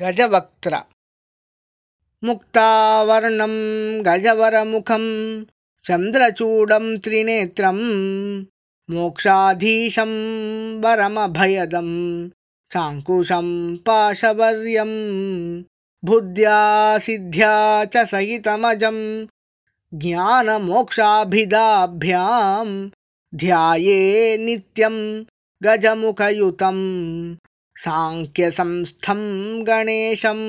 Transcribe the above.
गजवक्त्र। मुक्तावर्णं गजवरमुखं चन्द्रचूडं त्रिनेत्रं मोक्षाधीशं वरमभयदं चाङ्कुशं पाशवर्यं बुद्ध्या सिद्ध्या च सहितमजं ज्ञानमोक्षाभिधाभ्यां ध्याये नित्यं गजमुखयुतम् साङ्ख्यसंस्थं गणेशम्